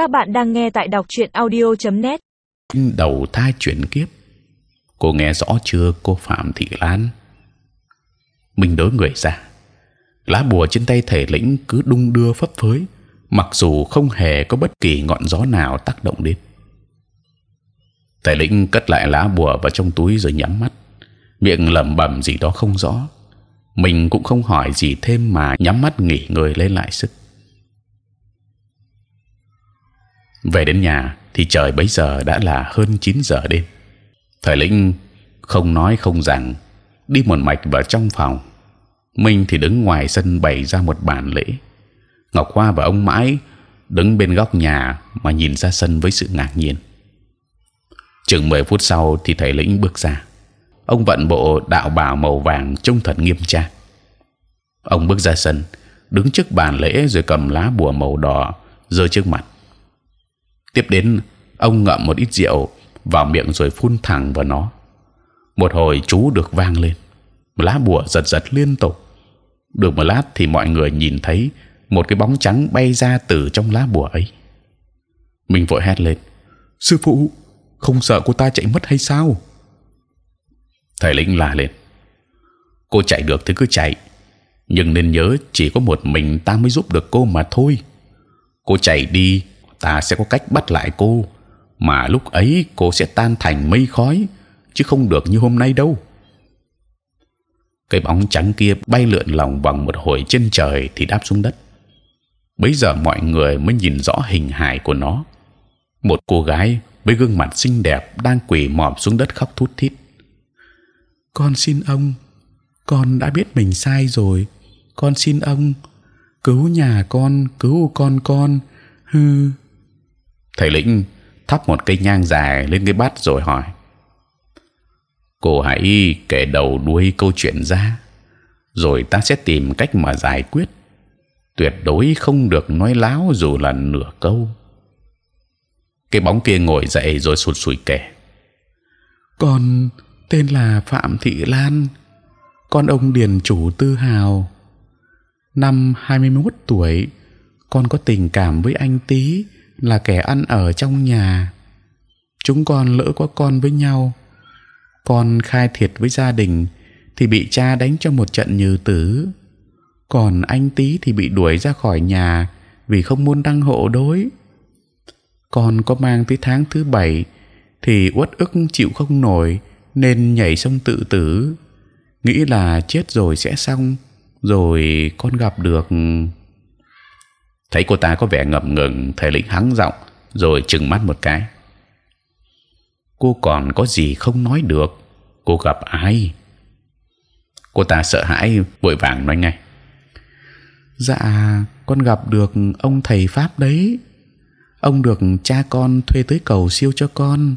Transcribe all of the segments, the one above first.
Các bạn đang nghe tại đọc truyện audio.net. đầu thai chuyển kiếp. Cô nghe rõ chưa, cô phạm thị lan? Mình đối người ra. Lá bùa trên tay thể lĩnh cứ đung đưa phấp phới, mặc dù không hề có bất kỳ ngọn gió nào tác động đến. Thể lĩnh cất lại lá bùa vào trong túi rồi nhắm mắt. Miệng lẩm bẩm gì đó không rõ. Mình cũng không hỏi gì thêm mà nhắm mắt nghỉ ngơi lấy lại sức. Về đến nhà thì trời bấy giờ đã là hơn 9 giờ đêm. Thời lĩnh không nói không rằng, đi một mạch vào trong phòng. Minh thì đứng ngoài sân bày ra một bàn lễ. Ngọc hoa và ông mãi đứng bên góc nhà mà nhìn ra sân với sự ngạc nhiên. Chừng 10 phút sau thì thầy lĩnh bước ra. Ông vận bộ đạo bào màu vàng trông thật nghiêm trang. Ông bước ra sân, đứng trước bàn lễ rồi cầm lá bùa màu đỏ rơi trước mặt tiếp đến, ông ngậm một ít rượu vào miệng rồi phun thẳng vào nó. Một hồi chú được vang lên. Lá bùa giật giật liên tục. Được một lát thì mọi người nhìn thấy một cái bóng trắng bay ra từ trong lá bùa ấy. Mình vội hét lên, sư phụ, không sợ cô ta chạy mất hay sao? Thầy lĩnh la lên, cô chạy được thì cứ chạy, nhưng nên nhớ chỉ có một mình ta mới giúp được cô mà thôi. Cô chạy đi ta sẽ có cách bắt lại cô. Mà lúc ấy cô sẽ tan thành mây khói, chứ không được như hôm nay đâu. Cái bóng trắng kia bay lượn lòng vòng một hồi trên trời thì đáp xuống đất. Bấy giờ mọi người mới nhìn rõ hình hài của nó. Một cô gái với gương mặt xinh đẹp đang quỳ mọp xuống đất khóc thút thít. Con xin ông, con đã biết mình sai rồi. Con xin ông, cứu nhà con, cứu con con. Hư thầy lĩnh thắp một cây nhang dài lên cái bát rồi hỏi. Cô hãy kể đầu đuôi câu chuyện ra, rồi ta sẽ tìm cách mà giải quyết. Tuyệt đối không được nói láo dù là nửa câu. Cái bóng kia ngồi dậy rồi sụt sùi kể. Con tên là phạm thị lan, con ông điền chủ tư hào. Năm 21 tuổi, con có tình cảm với anh tý là kẻ ăn ở trong nhà. Chúng con lỡ có con với nhau, con khai thiệt với gia đình thì bị cha đánh cho một trận như tử. Còn anh tý thì bị đuổi ra khỏi nhà vì không muốn đăng hộ đối. Con có mang tới tháng thứ bảy thì uất ức chịu không nổi nên nhảy sông tự tử. Nghĩ là chết rồi sẽ xong, rồi con gặp được thấy cô ta có vẻ ngập ngừng, thầy lĩnh hắng giọng, rồi chừng mắt một cái. Cô còn có gì không nói được? Cô gặp ai? Cô ta sợ hãi, vội vàng nói ngay. Dạ con gặp được ông thầy pháp đấy. Ông được cha con thuê tới cầu siêu cho con.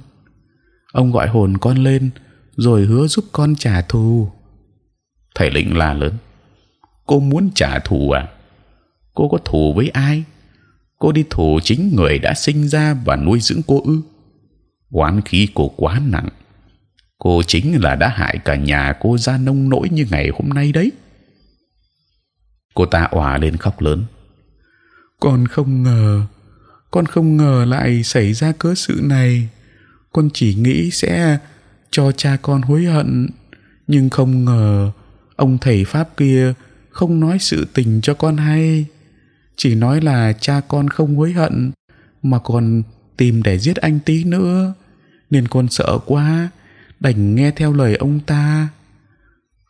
Ông gọi hồn con lên, rồi hứa giúp con trả thù. Thầy lĩnh la lớn. Cô muốn trả thù à? Cô có thù với ai? Cô đi thù chính người đã sinh ra và nuôi dưỡng cô ư? Oán khí cô quá nặng. Cô chính là đã hại cả nhà cô ra nông nỗi như ngày hôm nay đấy. Cô ta òa lên khóc lớn. Con không ngờ, con không ngờ lại xảy ra cớ sự này. Con chỉ nghĩ sẽ cho cha con hối hận, nhưng không ngờ ông thầy pháp kia không nói sự tình cho con hay chỉ nói là cha con không hối hận, mà còn tìm để giết anh tí nữa. Nên con sợ quá, đành nghe theo lời ông ta.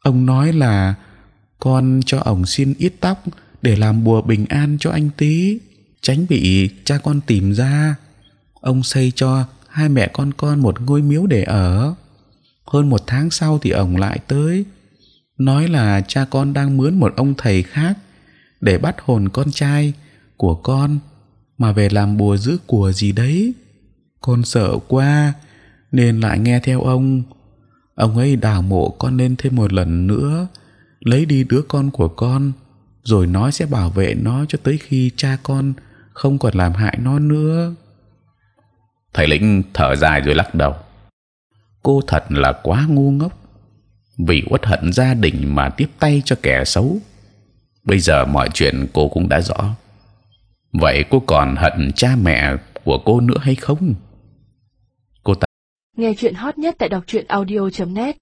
Ông nói là, con cho ổng xin ít tóc để làm bùa bình an cho anh tí, tránh bị cha con tìm ra. Ông xây cho hai mẹ con con một ngôi miếu để ở. Hơn một tháng sau thì ổng lại tới, nói là cha con đang mướn một ông thầy khác để bắt hồn con trai của con mà về làm bùa giữ của gì đấy. Con sợ quá, nên lại nghe theo ông. Ông ấy đào mộ con lên thêm một lần nữa, lấy đi đứa con của con, rồi nói sẽ bảo vệ nó cho tới khi cha con không còn làm hại nó nữa. Thầy lĩnh thở dài rồi lắc đầu. Cô thật là quá ngu ngốc. Vì uất hận gia đình mà tiếp tay cho kẻ xấu bây giờ mọi chuyện cô cũng đã rõ. Vậy cô còn hận cha mẹ của cô nữa hay không? Cô ta nghe chuyện hot nhất tại đọc truyện audio .net.